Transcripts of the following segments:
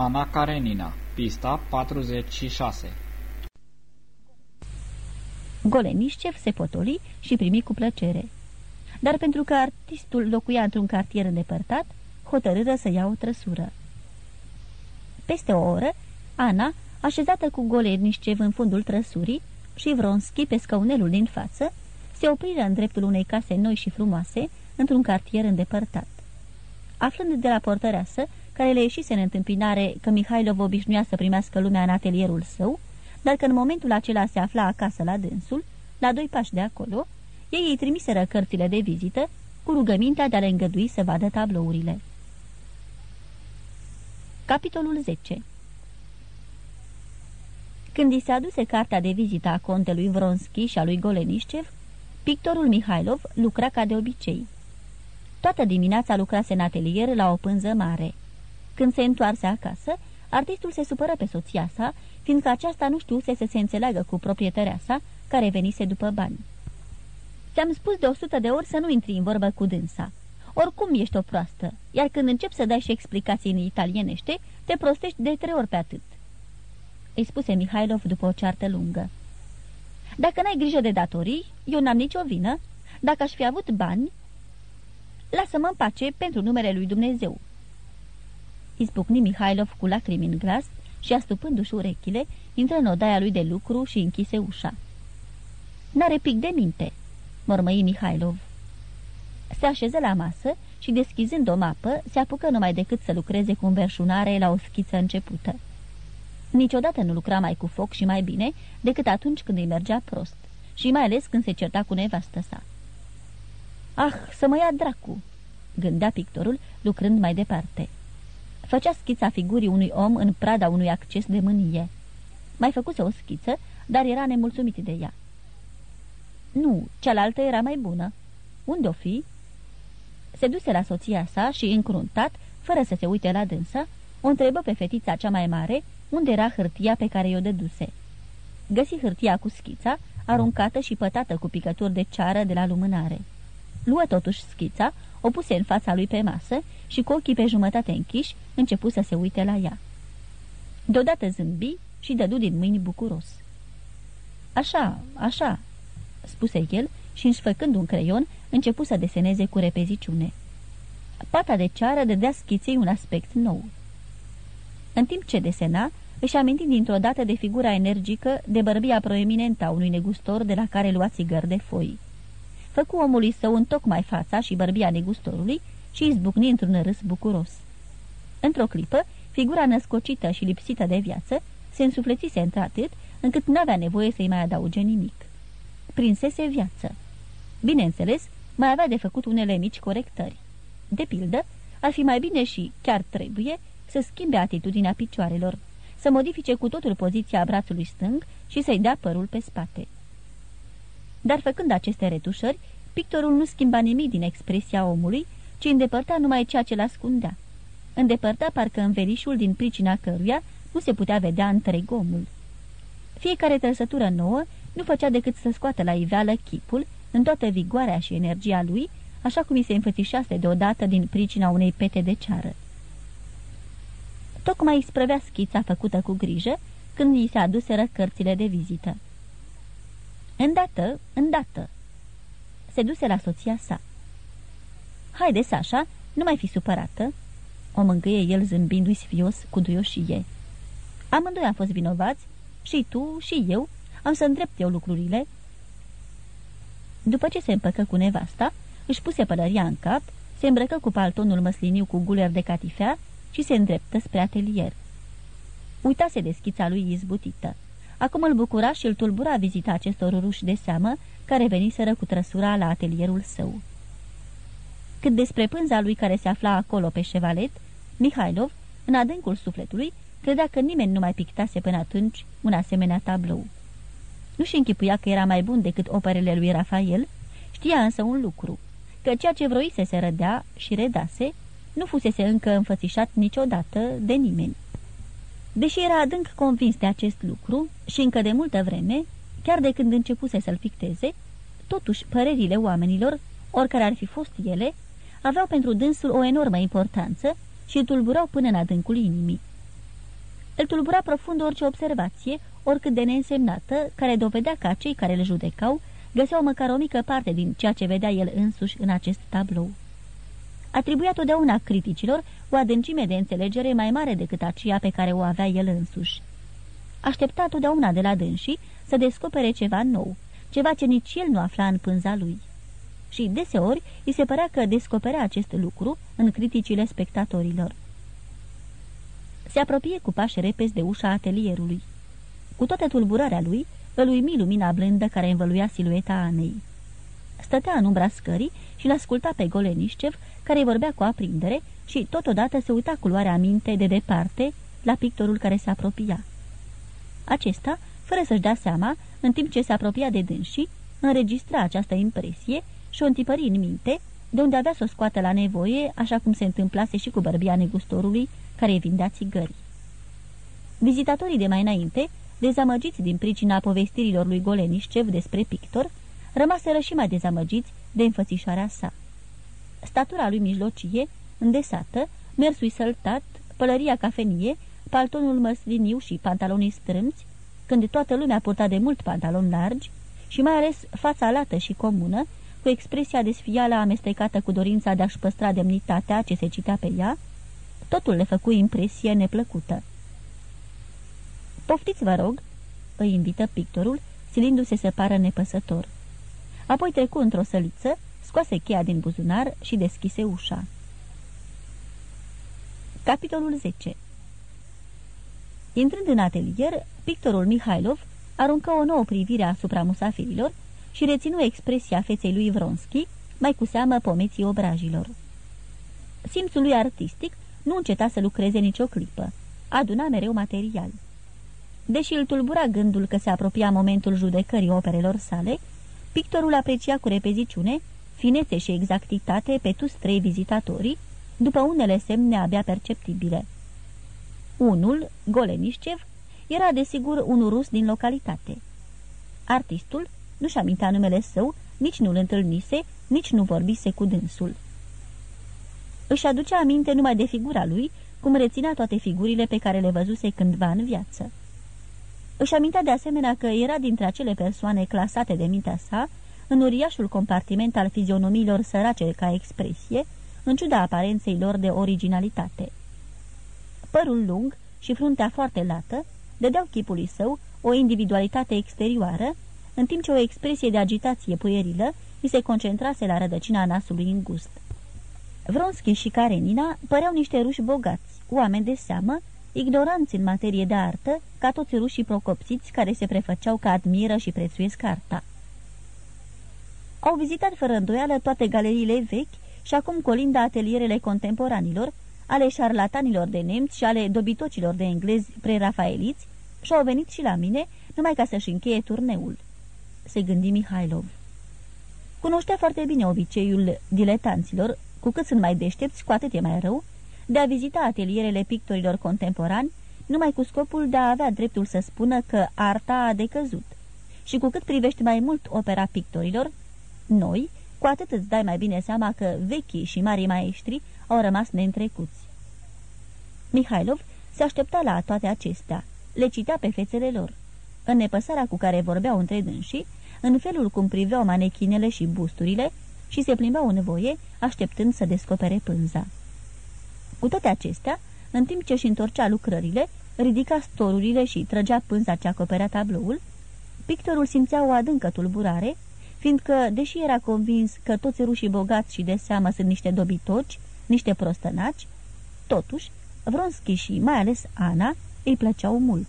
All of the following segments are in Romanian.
Ana Karenina, pista 46 Golenișcev se potoli și primi cu plăcere. Dar pentru că artistul locuia într-un cartier îndepărtat, hotărâră să ia o trăsură. Peste o oră, Ana, așezată cu Golenișcev în fundul trăsurii și Vronski pe scaunelul din față, se opriră în dreptul unei case noi și frumoase, într-un cartier îndepărtat. Aflând de la portăreasă, care le ieșise în întâmpinare că Mihailov obișnuia să primească lumea în atelierul său, dar că în momentul acela se afla acasă la dânsul, la doi pași de acolo, ei îi trimiseră cărțile de vizită cu rugămintea de a le îngădui să vadă tablourile. Capitolul 10 Când i se aduse cartea de vizită a contelui Vronski și a lui Golenișcev, pictorul Mihailov lucra ca de obicei. Toată dimineața lucrase în atelier la o pânză mare. Când se întoarse acasă, artistul se supără pe soția sa, fiindcă aceasta nu știuse să se înțeleagă cu proprietărea sa, care venise după bani. Ți-am spus de o sută de ori să nu intri în vorbă cu dânsa. Oricum ești o proastă, iar când încep să dai și explicații în italienește, te prostești de trei ori pe atât. Îi spuse Mihailov după o ceartă lungă. Dacă n-ai grijă de datorii, eu n-am nicio vină. Dacă aș fi avut bani, lasă-mă în pace pentru numele lui Dumnezeu. Izbucni Mihailov cu lacrimi în glas și, astupându-și urechile, intră în odaia lui de lucru și închise ușa. N-are pic de minte," mormăi Mihailov. Se așeză la masă și, deschizând o mapă, se apucă numai decât să lucreze cu înverșunare la o schiță începută. Niciodată nu lucra mai cu foc și mai bine decât atunci când îi mergea prost și mai ales când se certa cu nevastă sa. Ah, să mă ia dracu!" gândea pictorul, lucrând mai departe. Făcea schița figurii unui om în prada unui acces de mânie. Mai făcuse o schiță, dar era nemulțumit de ea. Nu, cealaltă era mai bună. Unde o fi? Se duse la soția sa și, încruntat, fără să se uite la dânsa, o întrebă pe fetița cea mai mare unde era hârtia pe care i-o dăduse. Găsi hârtia cu schița, aruncată și pătată cu picături de ceară de la lumânare. Luă totuși schița, o puse în fața lui pe masă și cu ochii pe jumătate închiși începu să se uite la ea. Deodată zâmbi și dădu din mâini bucuros. Așa, așa," spuse el și, înșfăcând un creion, începu să deseneze cu repeziciune. Pata de ceară dădea schiței un aspect nou. În timp ce desena, își aminti dintr-o dată de figura energică, de bărbia proeminentă a unui negustor de la care lua țigări de foi. Făcu omului său în tocmai fața și bărbia negustorului și izbucni într-un râs bucuros. Într-o clipă, figura născocită și lipsită de viață se însuflețise într-atât încât n-avea nevoie să-i mai adauge nimic. Prinsese viață. Bineînțeles, mai avea de făcut unele mici corectări. De pildă, ar fi mai bine și, chiar trebuie, să schimbe atitudinea picioarelor, să modifice cu totul poziția brațului stâng și să-i dea părul pe spate. Dar făcând aceste retușări, pictorul nu schimba nimic din expresia omului, ci îndepărta numai ceea ce l-ascundea. Îndepărta parcă învelișul din pricina căruia nu se putea vedea întreg omul. Fiecare trăsătură nouă nu făcea decât să scoată la iveală chipul, în toată vigoarea și energia lui, așa cum i se înfățișase deodată din pricina unei pete de ceară. Tocmai îi sprăvea schița făcută cu grijă, când îi se aduseră cărțile de vizită. Îndată, îndată. Se duse la soția sa. Haide, Sasha, nu mai fi supărată." O mângâie el zâmbindu-i sfios cu duioșie. Amândoi am fost vinovați, și tu, și eu, am să îndrept eu lucrurile." După ce se împăcă cu nevasta, își puse pălăria în cap, se îmbrăcă cu paltonul măsliniu cu guler de catifea și se îndreptă spre atelier. Uitase de schița lui izbutită. Acum îl bucura și îl tulbura vizita acestor ruși de seamă care veniseră cu trăsura la atelierul său. Cât despre pânza lui care se afla acolo pe șevalet, Mihailov, în adâncul sufletului, credea că nimeni nu mai pictase până atunci un asemenea tablou. Nu-și închipuia că era mai bun decât operele lui Rafael, știa însă un lucru, că ceea ce vroise se rădea și redase, nu fusese încă înfățișat niciodată de nimeni. Deși era adânc convins de acest lucru și încă de multă vreme, chiar de când începuse să-l picteze, totuși părerile oamenilor, oricare ar fi fost ele, aveau pentru dânsul o enormă importanță și îl tulburau până în adâncul inimii. Îl tulbura profund orice observație, oricât de neînsemnată, care dovedea că cei care le judecau găseau măcar o mică parte din ceea ce vedea el însuși în acest tablou. Atribuia totdeauna criticilor o adâncime de înțelegere mai mare decât aceea pe care o avea el însuși. Aștepta totdeauna de la dânsii să descopere ceva nou, ceva ce nici el nu afla în pânza lui. Și deseori îi se părea că descoperea acest lucru în criticile spectatorilor. Se apropie cu pași repezi de ușa atelierului. Cu toată tulburarea lui, îl uimi lumina blândă care învăluia silueta Anei. Stătea în umbra scării și l-asculta pe Golenișcev, care vorbea cu aprindere și totodată se uita cu luarea minte de departe la pictorul care se apropia. Acesta, fără să-și dea seama, în timp ce se apropia de dânsii, înregistra această impresie și o întipări în minte, de unde avea să o scoată la nevoie, așa cum se întâmplase și cu bărbia negustorului, care vindea țigări. Vizitatorii de mai înainte, dezamăgiți din pricina povestirilor lui Golenișcev despre pictor, rămaseră și mai dezamăgiți de înfățișarea sa. Statura lui mijlocie, îndesată, mersul săltat, pălăria cafenie, paltonul măsliniu și pantalonii strâmți, când toată lumea purta de mult pantaloni largi, și mai ales fața lată și comună, cu expresia desfială amestecată cu dorința de a-și păstra demnitatea ce se citea pe ea, totul le făcu impresie neplăcută. Poftiți, vă rog!" îi invită pictorul, silindu-se să pară nepăsător. Apoi trecu într-o săliță, scoase cheia din buzunar și deschise ușa. Capitolul 10 Intrând în atelier, pictorul Mihailov aruncă o nouă privire asupra musafirilor și reținu expresia feței lui Vronski, mai cu seamă pomeții obrajilor. Simțul lui artistic nu înceta să lucreze nicio clipă. Aduna mereu material. Deși îl tulbura gândul că se apropia momentul judecării operelor sale, pictorul aprecia cu repeziciune, finețe și exactitate pe toți trei vizitatorii, după unele semne abia perceptibile. Unul, Golenișcev, era desigur un rus din localitate. Artistul nu-și amintea numele său, nici nu-l întâlnise, nici nu vorbise cu dânsul. Își aducea aminte numai de figura lui, cum reținea toate figurile pe care le văzuse cândva în viață. Își amintea de asemenea că era dintre acele persoane clasate de mintea sa, în uriașul compartiment al fizionomiilor sărace ca expresie, în ciuda aparenței lor de originalitate. Părul lung și fruntea foarte lată dădeau chipului său o individualitate exterioară, în timp ce o expresie de agitație puierilă îi se concentrase la rădăcina nasului îngust. Vronski și Karenina păreau niște ruși bogați, oameni de seamă, ignoranți în materie de artă, ca toți rușii procopsiți care se prefăceau că admiră și prețuiesc arta. Au vizitat fără îndoială toate galeriile vechi și acum colinda atelierele contemporanilor, ale șarlatanilor de nemți și ale dobitocilor de englezi prerafaeliți și au venit și la mine numai ca să-și încheie turneul. Se gândi Mihailov. Cunoștea foarte bine obiceiul diletanților, cu cât sunt mai deștepți, cu atât e mai rău, de a vizita atelierele pictorilor contemporani, numai cu scopul de a avea dreptul să spună că arta a decăzut. Și cu cât privești mai mult opera pictorilor, noi, cu atât îți dai mai bine seama că vechii și mari maestri au rămas neîntrecuți. Mihailov se aștepta la toate acestea, le citea pe fețele lor. În nepăsarea cu care vorbeau între dânsii, în felul cum priveau manechinele și busturile și se plimbau în voie, așteptând să descopere pânza. Cu toate acestea, în timp ce își întorcea lucrările, ridica storurile și trăgea pânza ce acoperea tabloul, pictorul simțea o adâncă tulburare, fiindcă, deși era convins că toți rușii bogați și de seamă sunt niște dobitoci, niște prostănaci, totuși, Vronski și mai ales Ana îi plăceau mult.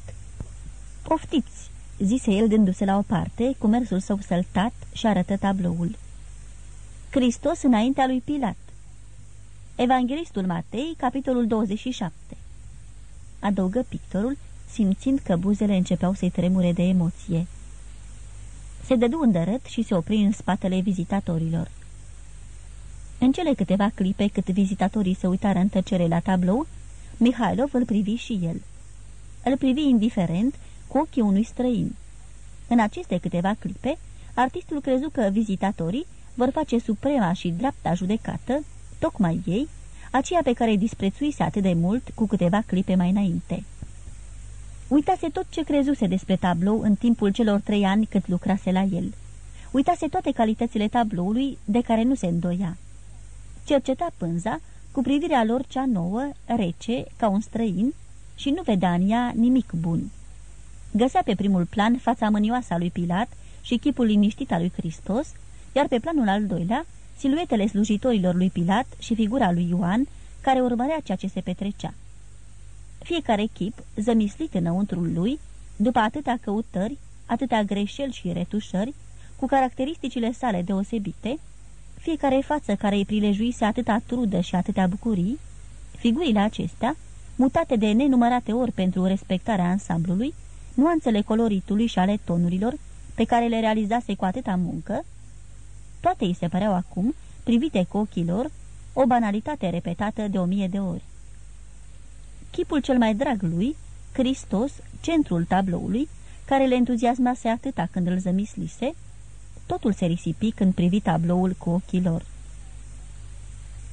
Poftiți, zise el dându-se la o parte, cu mersul său săltat și arătă tabloul. Hristos înaintea lui Pilat. Evanghelistul Matei, capitolul 27. Adăugă pictorul, simțind că buzele începeau să-i tremure de emoție. Se dădu îndărât și se opri în spatele vizitatorilor. În cele câteva clipe cât vizitatorii se uitară în tăcere la tablou, Mihailov îl privi și el. Îl privi indiferent, cu ochii unui străin. În aceste câteva clipe, artistul crezu că vizitatorii vor face suprema și dreapta judecată, tocmai ei, aceea pe care îi disprețuise atât de mult cu câteva clipe mai înainte. Uitase tot ce crezuse despre tablou în timpul celor trei ani cât lucrase la el. Uitase toate calitățile tabloului de care nu se îndoia. Cerceta pânza cu privirea lor cea nouă, rece, ca un străin, și nu vedea în ea nimic bun. Găsea pe primul plan fața mânioasă a lui Pilat și chipul liniștit al lui Hristos, iar pe planul al doilea, siluetele slujitorilor lui Pilat și figura lui Ioan, care urmărea ceea ce se petrecea. Fiecare chip, zămislit înăuntrul lui, după atâtea căutări, atâtea greșeli și retușări, cu caracteristicile sale deosebite, fiecare față care îi prilejuise atâta trudă și atâtea bucurii, figurile acestea, mutate de nenumărate ori pentru respectarea ansamblului, nuanțele coloritului și ale tonurilor, pe care le realizase cu atâta muncă, toate îi se păreau acum, privite cu ochii lor, o banalitate repetată de o mie de ori. Chipul cel mai drag lui, Hristos, centrul tabloului, care le entuziasmase atâta când îl zămislise, totul se risipi când privi tabloul cu ochii lor.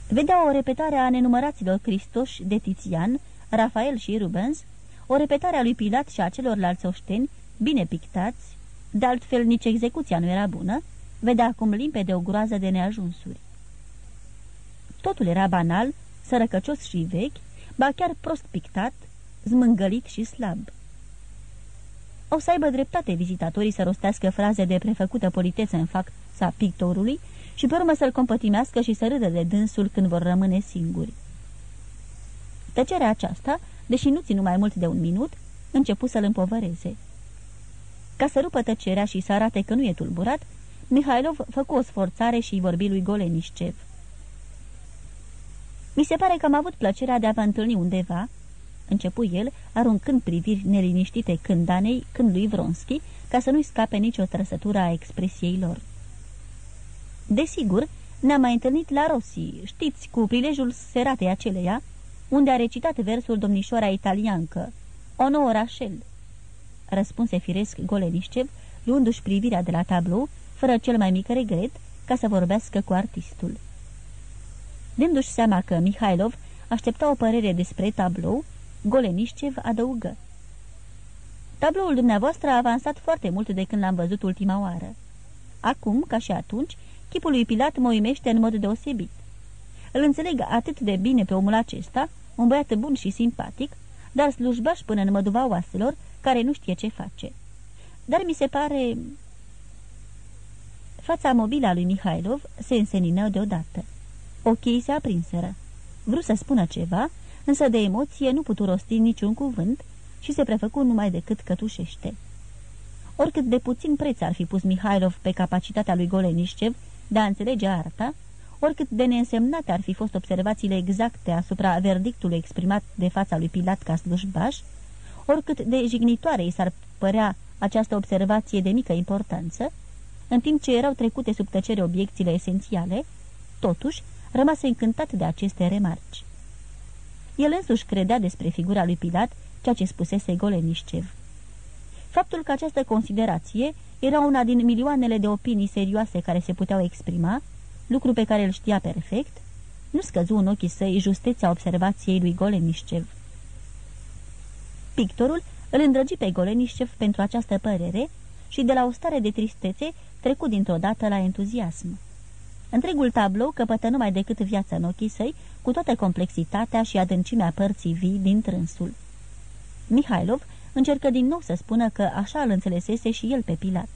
Vedea o repetare a nenumăraților Cristoși de Tizian, Rafael și Rubens, o repetare a lui Pilat și a celorlalți oșteni, bine pictați, de altfel nici execuția nu era bună, vedea acum limpede o groază de neajunsuri. Totul era banal, sărăcăcios și vechi, ba chiar prost pictat, zmângălit și slab. O să aibă dreptate vizitatorii să rostească fraze de prefăcută politețe în fața pictorului și pe urmă să-l compătimească și să râdă de dânsul când vor rămâne singuri. Tăcerea aceasta, deși nu ținu mai mult de un minut, începu să-l împovăreze. Ca să rupă tăcerea și să arate că nu e tulburat, Mihailov făcu o sforțare și vorbi lui Golenișcev. Mi se pare că am avut plăcerea de a vă întâlni undeva," începu el, aruncând priviri neliniștite când Danei, când lui Vronski, ca să nu-i scape nicio trăsătură a expresiei lor. Desigur, ne-am mai întâlnit la Rossi, știți, cu prilejul seratei aceleia, unde a recitat versul domnișoara italiancă, O nouă Rachel. Răspunse firesc Golenișcev, luându-și privirea de la tablou, fără cel mai mic regret, ca să vorbească cu artistul. Dându-și seama că Mihailov aștepta o părere despre tablou, Golenișcev adăugă. Tabloul dumneavoastră a avansat foarte mult de când l-am văzut ultima oară. Acum, ca și atunci, chipul lui Pilat mă uimește în mod deosebit. Îl înțeleg atât de bine pe omul acesta, un băiat bun și simpatic, dar slujbaș până în măduva oaselor, care nu știe ce face. Dar mi se pare... Fața mobilă a lui Mihailov se însenină deodată. Ochii se aprinseră. Vreau să spună ceva, însă de emoție nu putu rosti niciun cuvânt și se prefăcu numai decât cătușește. Oricât de puțin preț ar fi pus Mihailov pe capacitatea lui Golenișcev de a înțelege arta, oricât de neînsemnate ar fi fost observațiile exacte asupra verdictului exprimat de fața lui Pilat ca slujbaș, oricât de jignitoare i s-ar părea această observație de mică importanță, în timp ce erau trecute sub tăcere obiecțiile esențiale, totuși, rămase încântat de aceste remarci. El însuși credea despre figura lui Pilat ceea ce spusese Golenișcev. Faptul că această considerație era una din milioanele de opinii serioase care se puteau exprima, lucru pe care îl știa perfect, nu scăzu în ochii săi justețea observației lui Golenișcev. Pictorul îl îndrăgi pe Golenișcev pentru această părere și de la o stare de tristețe trecu dintr-o dată la entuziasm. Întregul tablou căpătă numai decât viața în ochii săi, cu toată complexitatea și adâncimea părții vii din trânsul. Mihailov încercă din nou să spună că așa îl înțelesese și el pe Pilat.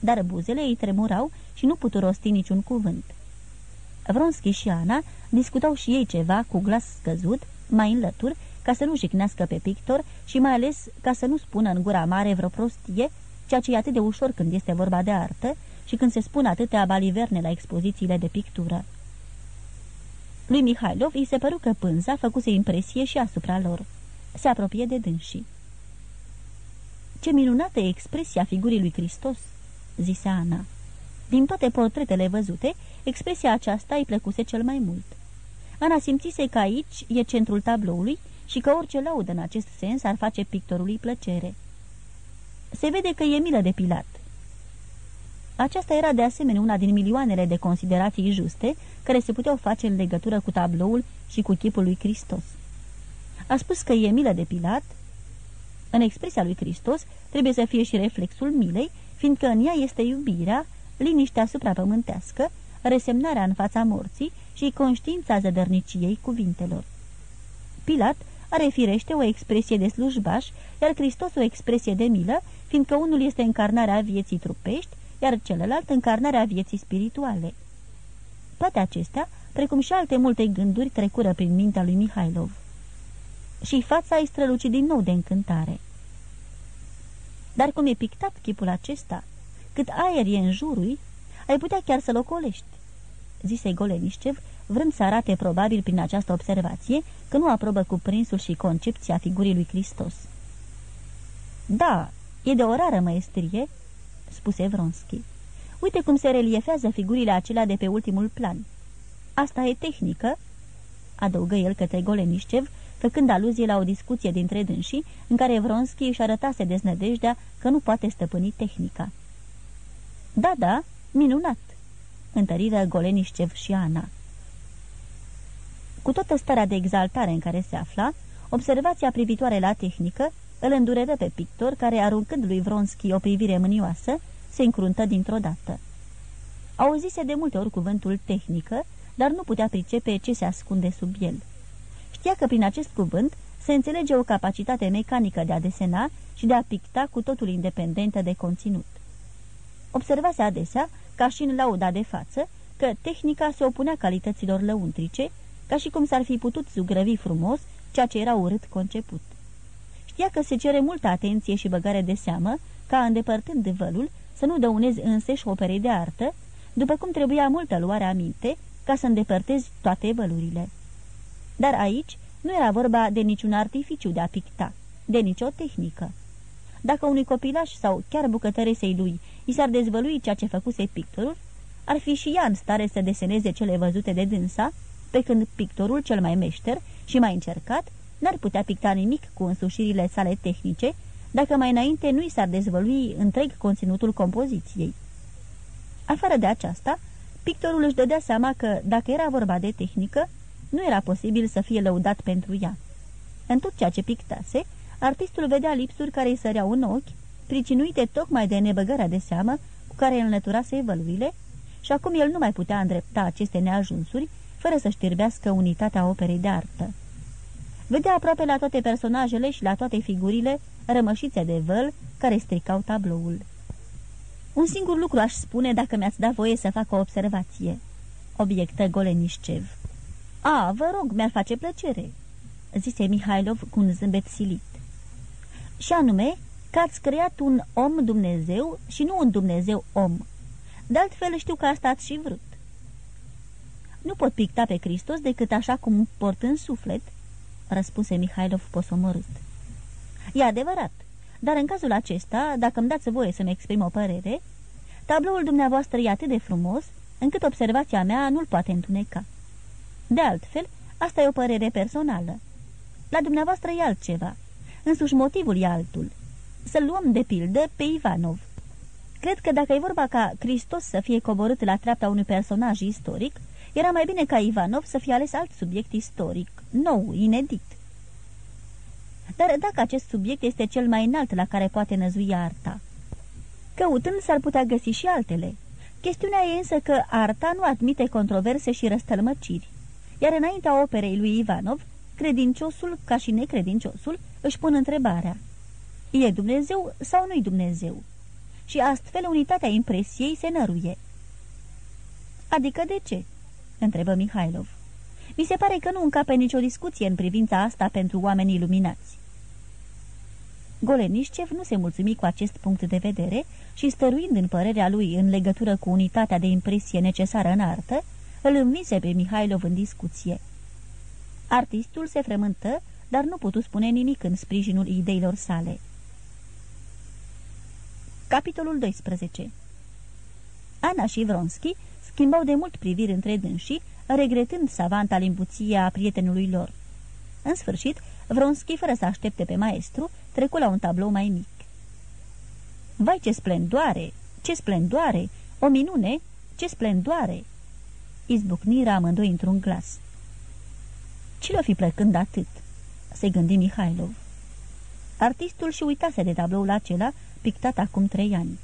Dar buzele îi tremurau și nu putu rosti niciun cuvânt. Vronski și Ana discutau și ei ceva cu glas scăzut, mai înlătur, ca să nu jignească pe pictor și mai ales ca să nu spună în gura mare vreo prostie, ceea ce e atât de ușor când este vorba de artă și când se spun atâtea baliverne la expozițiile de pictură. Lui Mihailov îi se păru că pânza făcuse impresie și asupra lor. Se apropie de dânsii. Ce minunată e expresia figurii lui Hristos!" zise Ana. Din toate portretele văzute, expresia aceasta îi plăcuse cel mai mult. Ana simțise că aici e centrul tabloului și că orice laudă în acest sens ar face pictorului plăcere. Se vede că e milă de Pilat. Aceasta era de asemenea una din milioanele de considerații juste care se puteau face în legătură cu tabloul și cu chipul lui Hristos. A spus că e milă de Pilat? În expresia lui Hristos trebuie să fie și reflexul milei, fiindcă în ea este iubirea, liniștea suprapământească, resemnarea în fața morții și conștiința zădărniciei cuvintelor. Pilat are firește o expresie de slujbaș, iar Hristos o expresie de milă, fiindcă unul este încarnarea vieții trupești, iar celălalt încarnarea vieții spirituale. Toate acestea, precum și alte multe gânduri, trecură prin mintea lui Mihailov. Și fața îi străluci din nou de încântare. Dar cum e pictat chipul acesta, cât aer e în jurul, ai putea chiar să-l ocolești, zise Golenișcev, vrând să arate probabil prin această observație că nu aprobă cuprinsul și concepția figurii lui Hristos. Da, e de o rară măestrie," spuse Vronski. Uite cum se reliefează figurile acelea de pe ultimul plan. Asta e tehnică?" adăugă el către Golenișcev, făcând aluzie la o discuție dintre dânsii, în care Vronski își arătase deznădejdea că nu poate stăpâni tehnica. Da, da, minunat!" întăriră Golenișcev și Ana. Cu toată starea de exaltare în care se afla, observația privitoare la tehnică îl îndureră pe pictor, care, aruncând lui Vronski o privire mânioasă, se încruntă dintr-o dată. Auzise de multe ori cuvântul tehnică, dar nu putea pricepe ce se ascunde sub el. Știa că prin acest cuvânt se înțelege o capacitate mecanică de a desena și de a picta cu totul independentă de conținut. Observase adesea, ca și în lauda de față, că tehnica se opunea calităților lăuntrice, ca și cum s-ar fi putut zugrăvi frumos ceea ce era urât conceput. Știa că se cere multă atenție și băgare de seamă, ca îndepărtând vălul, să nu dăunezi înseși operei de artă, după cum trebuia multă luare aminte ca să îndepărtezi toate vălurile. Dar aici nu era vorba de niciun artificiu de a picta, de nicio tehnică. Dacă unui copilaș sau chiar bucătăresei lui i s-ar dezvălui ceea ce făcuse pictorul, ar fi și ea în stare să deseneze cele văzute de dânsa, pe când pictorul cel mai meșter și mai încercat n-ar putea picta nimic cu însușirile sale tehnice, dacă mai înainte nu i s-ar dezvălui întreg conținutul compoziției. Afară de aceasta, pictorul își dădea seama că, dacă era vorba de tehnică, nu era posibil să fie lăudat pentru ea. În tot ceea ce pictase, artistul vedea lipsuri care îi săreau în ochi, pricinuite tocmai de nebăgarea de seamă cu care înlăturase văluile, și acum el nu mai putea îndrepta aceste neajunsuri fără să știrbească unitatea operei de artă. Vedea aproape la toate personajele și la toate figurile rămășițe de văl care stricau tabloul. Un singur lucru aș spune dacă mi-ați da voie să fac o observație, obiectă Golenișcev. A, vă rog, mi-ar face plăcere, zise Mihailov cu un zâmbet silit. Și anume că ați creat un om Dumnezeu și nu un Dumnezeu om. De altfel știu că asta ați și vrut. Nu pot picta pe Hristos decât așa cum port în suflet, răspunse Mihailov posomorât. E adevărat, dar în cazul acesta, dacă îmi dați voie să-mi exprim o părere, tabloul dumneavoastră e atât de frumos, încât observația mea nu-l poate întuneca. De altfel, asta e o părere personală. La dumneavoastră e altceva. Însuși motivul e altul. Să luăm de pildă pe Ivanov. Cred că dacă e vorba ca Hristos să fie coborât la treapta unui personaj istoric, era mai bine ca Ivanov să fie ales alt subiect istoric, nou, inedit. Dar dacă acest subiect este cel mai înalt la care poate năzui arta, căutând s-ar putea găsi și altele. Chestiunea e însă că arta nu admite controverse și răstălmăciri, iar înaintea operei lui Ivanov, credinciosul ca și necredinciosul își pun întrebarea. E Dumnezeu sau nu-i Dumnezeu? Și astfel unitatea impresiei se năruie. Adică de ce? întrebă Mihailov. Mi se pare că nu încape nicio discuție în privința asta pentru oamenii luminați. Golenișcev nu se mulțumi cu acest punct de vedere și, stăruind în părerea lui în legătură cu unitatea de impresie necesară în artă, îl învise pe Mihailov în discuție. Artistul se frământă, dar nu putu spune nimic în sprijinul ideilor sale. Capitolul 12 Ana și Vronski schimbau de mult priviri între dânsii, regretând savanta limbuție a prietenului lor. În sfârșit, Vronski, fără să aștepte pe maestru, trecu la un tablou mai mic. Vai, ce splendoare! Ce splendoare! O minune! Ce splendoare!" Izbucniră amândoi într-un glas. Ce l-o fi plăcând atât?" Se gândi Mihailov. Artistul și uitase de tabloul acela, pictat acum trei ani.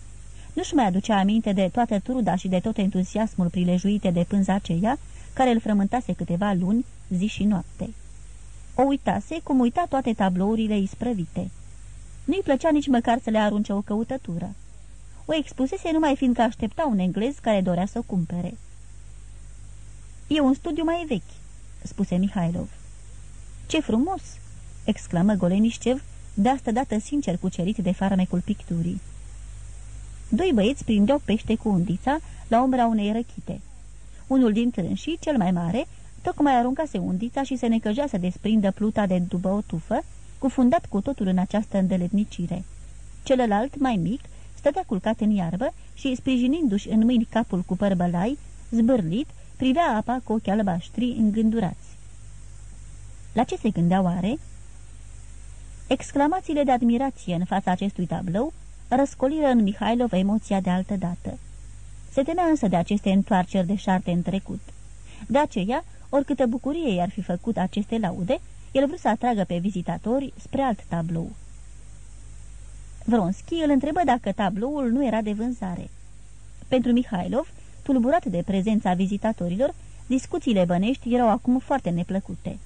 Nu-și mai aducea aminte de toată truda și de tot entuziasmul prilejuite de pânza aceea, care îl frământase câteva luni, zi și noapte. O uitase cum uita toate tablourile isprăvite. Nu-i plăcea nici măcar să le arunce o căutătură. O expusese numai fiindcă aștepta un englez care dorea să o cumpere. E un studiu mai vechi," spuse Mihailov. Ce frumos!" exclamă Golenișcev, de asta dată sincer cucerit de farmecul picturii. Doi băieți prindeau pește cu undița la umbra unei răchite. Unul dintre înșii, cel mai mare, tocmai aruncase undița și se necăjea să desprindă pluta de după o tufă, cufundat cu totul în această îndeletnicire. Celălalt, mai mic, stătea culcat în iarbă și, sprijinindu-și în mâini capul cu părbălai, zbârlit, privea apa cu ochi albaștri îngândurați. La ce se gândea oare? Exclamațiile de admirație în fața acestui tablou răscoliră în Mihailov emoția de altă dată. Se temea însă de aceste întoarceri de șarte în trecut. De aceea, oricâtă bucurie i-ar fi făcut aceste laude, el vrut să atragă pe vizitatori spre alt tablou. Vronski îl întrebă dacă tabloul nu era de vânzare. Pentru Mihailov, tulburat de prezența vizitatorilor, discuțiile bănești erau acum foarte neplăcute.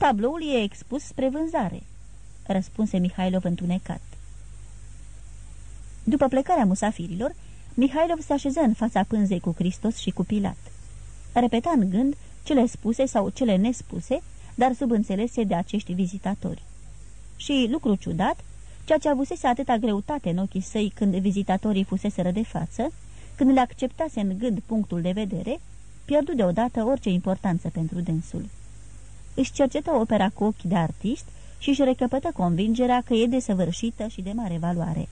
Tabloul e expus spre vânzare, răspunse Mihailov întunecat. După plecarea musafirilor, Mihailov se așeză în fața pânzei cu Hristos și cu Pilat. Repeta în gând cele spuse sau cele nespuse, dar subînțelese de acești vizitatori. Și, lucru ciudat, ceea ce avusese atâta greutate în ochii săi când vizitatorii fuseseră de față, când le acceptase în gând punctul de vedere, pierdu deodată orice importanță pentru dânsul. Își cercetă opera cu ochi de artist și își recăpătă convingerea că e desăvârșită și de mare valoare.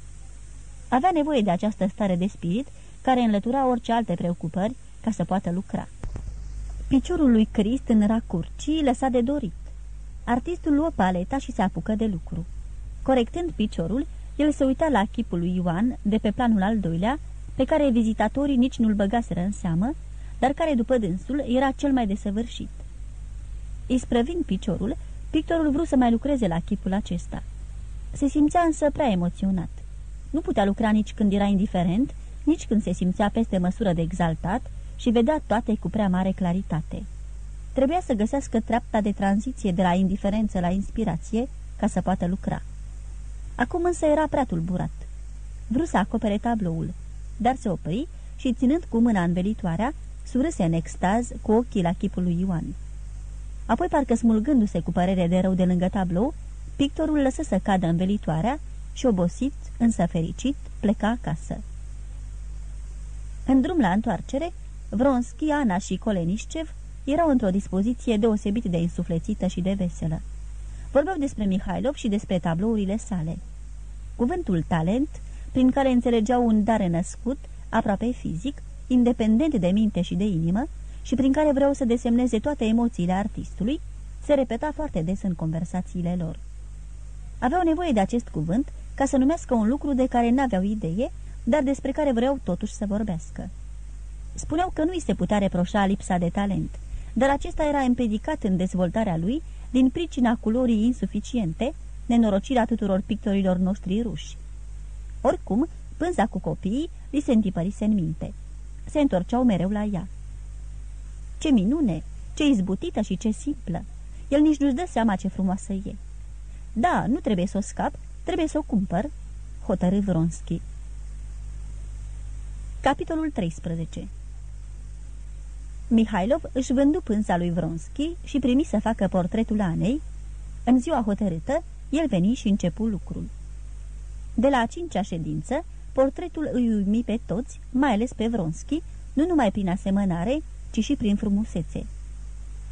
Avea nevoie de această stare de spirit care înlătura orice alte preocupări ca să poată lucra. Piciorul lui Crist în racurci lăsa de dorit. Artistul luă paleta și se apucă de lucru. Corectând piciorul, el se uita la chipul lui Ioan de pe planul al doilea, pe care vizitatorii nici nu-l băgaseră în seamă, dar care după dânsul era cel mai desăvârșit. Isprăvind piciorul, pictorul vrut să mai lucreze la chipul acesta. Se simțea însă prea emoționat. Nu putea lucra nici când era indiferent, nici când se simțea peste măsură de exaltat și vedea toate cu prea mare claritate. Trebuia să găsească treapta de tranziție de la indiferență la inspirație ca să poată lucra. Acum însă era prea tulburat. Vrut să acopere tabloul, dar se opri și, ținând cu mâna învelitoarea, surâse în extaz cu ochii la chipul lui Ioan. Apoi, parcă smulgându-se cu părere de rău de lângă tablou, pictorul lăsă să cadă învelitoarea și, obosit, însă fericit, pleca acasă. În drum la întoarcere, Vronski, Ana și Kolenișcev erau într-o dispoziție deosebit de insuflețită și de veselă. Vorbeau despre Mihailov și despre tablourile sale. Cuvântul talent, prin care înțelegeau un dar născut, aproape fizic, independent de minte și de inimă, și prin care vreau să desemneze toate emoțiile artistului, se repeta foarte des în conversațiile lor. Aveau nevoie de acest cuvânt ca să numească un lucru de care n-aveau idee, dar despre care vreau totuși să vorbească. Spuneau că nu îi se putea reproșa lipsa de talent, dar acesta era împedicat în dezvoltarea lui din pricina culorii insuficiente, nenorocirea tuturor pictorilor noștri ruși. Oricum, pânza cu copiii li se întipărise în minte. Se întorceau mereu la ea. Ce minune! Ce izbutită și ce simplă! El nici nu-și dă seama ce frumoasă e. Da, nu trebuie să o scap, trebuie să o cumpăr, hotărâ Vronski. Capitolul 13 Mihailov își vându pânza lui Vronski și primi să facă portretul Anei. În ziua hotărâtă, el veni și începu lucrul. De la a cincea ședință, portretul îi uimi pe toți, mai ales pe Vronski, nu numai prin asemănare, ci și prin frumusețe.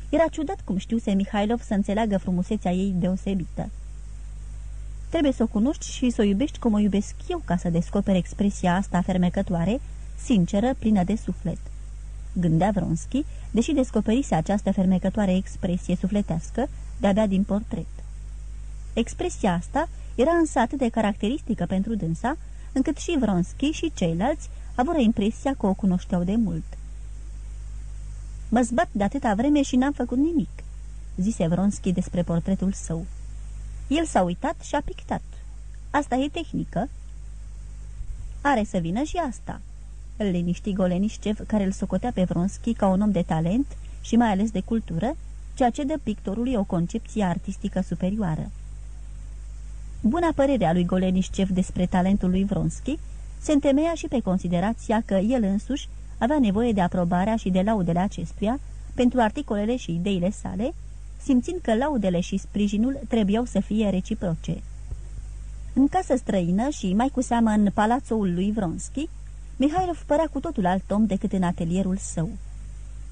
Era ciudat cum știuse Mihailov să înțeleagă frumusețea ei deosebită. Trebuie să o cunoști și să o iubești cum o iubesc eu ca să descoperi expresia asta fermecătoare, sinceră, plină de suflet. Gândea Vronski, deși descoperise această fermecătoare expresie sufletească de-abia din portret. Expresia asta era însă atât de caracteristică pentru dânsa, încât și Vronski și ceilalți avură impresia că o cunoșteau de mult. Mă zbat de atâta vreme și n-am făcut nimic," zise Vronski despre portretul său. El s-a uitat și a pictat. Asta e tehnică. Are să vină și asta. Îl liniști Golenișcev, care îl socotea pe Vronski ca un om de talent și mai ales de cultură, ceea ce dă pictorului o concepție artistică superioară. Buna părere a lui Golenișcev despre talentul lui Vronski se întemeia și pe considerația că el însuși avea nevoie de aprobarea și de laudele acestuia pentru articolele și ideile sale, simțind că laudele și sprijinul trebuiau să fie reciproce. În casă străină și mai cu seamă în palațul lui Vronski, Mihailov părea cu totul alt om decât în atelierul său.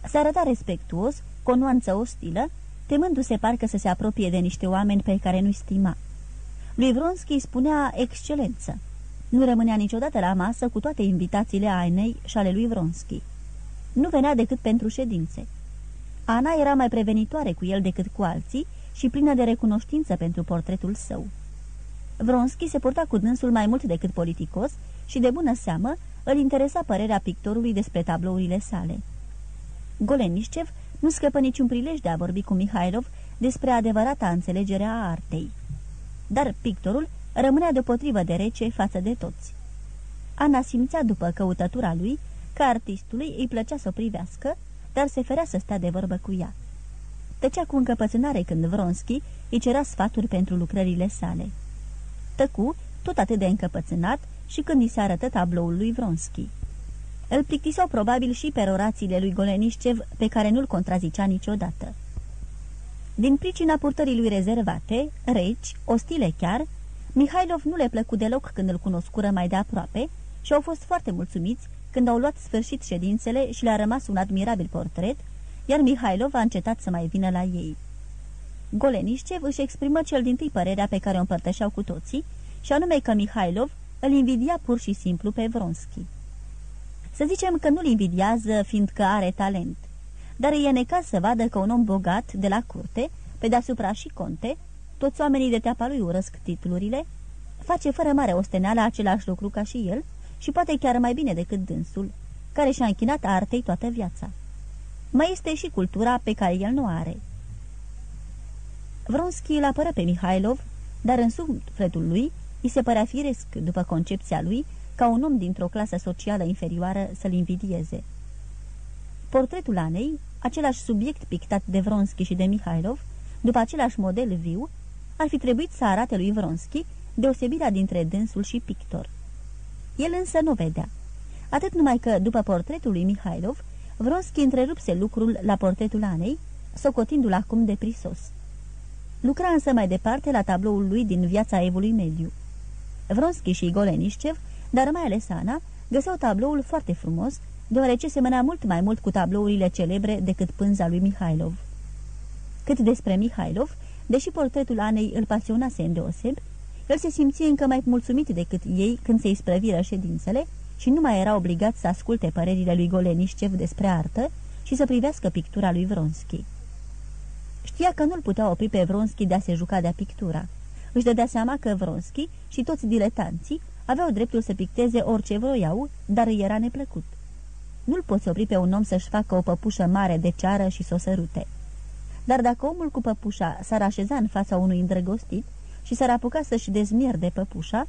Se arăta respectuos, cu o nuanță ostilă, temându-se parcă să se apropie de niște oameni pe care nu-i stima. Lui Vronski spunea excelență. Nu rămânea niciodată la masă cu toate invitațiile Ainei și ale lui Vronski. Nu venea decât pentru ședințe. Ana era mai prevenitoare cu el decât cu alții și plină de recunoștință pentru portretul său. Vronski se purta cu dânsul mai mult decât politicos și, de bună seamă, îl interesa părerea pictorului despre tablourile sale. Golenișcev nu scăpă niciun prilej de a vorbi cu Mihailov despre adevărata înțelegere a artei. Dar pictorul rămânea deopotrivă de rece față de toți. Ana simțea după căutătura lui că artistului îi plăcea să o privească, dar se ferea să stea de vorbă cu ea. Tăcea cu încăpățânare când Vronski îi cerea sfaturi pentru lucrările sale. Tăcu, tot atât de încăpățânat, și când îi se arătă tabloul lui Vronski. Îl plictiseau probabil și perorațiile lui Golenișcev, pe care nu-l contrazicea niciodată. Din pricina purtării lui rezervate, reci, ostile chiar, Mihailov nu le plăcu deloc când îl cunoscură mai de aproape și au fost foarte mulțumiți când au luat sfârșit ședințele și le-a rămas un admirabil portret, iar Mihailov a încetat să mai vină la ei. Golenișcev își exprimă cel din tâi părerea pe care o împărtășeau cu toții, și anume că Mihailov îl invidia pur și simplu pe Vronski. Să zicem că nu-l invidiază fiindcă are talent, dar e necaz să vadă că un om bogat de la curte, pe deasupra și conte, toți oamenii de teapa lui urăsc titlurile, face fără mare osteneală același lucru ca și el și poate chiar mai bine decât dânsul, care și-a închinat artei toată viața. Mai este și cultura pe care el nu are. Vronski îl apără pe Mihailov, dar în sufletul lui îi se părea firesc, după concepția lui, ca un om dintr-o clasă socială inferioară să-l invidieze. Portretul Anei, același subiect pictat de Vronski și de Mihailov, după același model viu, ar fi trebuit să arate lui Vronski deosebirea dintre dânsul și pictor. El însă nu vedea. Atât numai că, după portretul lui Mihailov, Vronski întrerupse lucrul la portretul Anei, socotindu-l acum de prisos. Lucra însă mai departe la tabloul lui din viața evului mediu. Vronski și Golenișcev, dar mai ales Ana, găseau tabloul foarte frumos, deoarece semăna mult mai mult cu tablourile celebre decât pânza lui Mihailov. Cât despre Mihailov, deși portretul Anei îl pasionase îndeoseb, el se simțea încă mai mulțumit decât ei când se isprăviră ședințele și nu mai era obligat să asculte părerile lui Golenișcev despre artă și să privească pictura lui Vronski. Știa că nu-l putea opri pe Vronski de a se juca de-a pictura. Își dădea seama că Vronski și toți diletanții aveau dreptul să picteze orice vroiau, dar îi era neplăcut. Nu-l poți opri pe un om să-și facă o păpușă mare de ceară și să o sărute. Dar dacă omul cu păpușa s-ar așeza în fața unui îndrăgostit și s-ar apuca să-și dezmierde păpușa,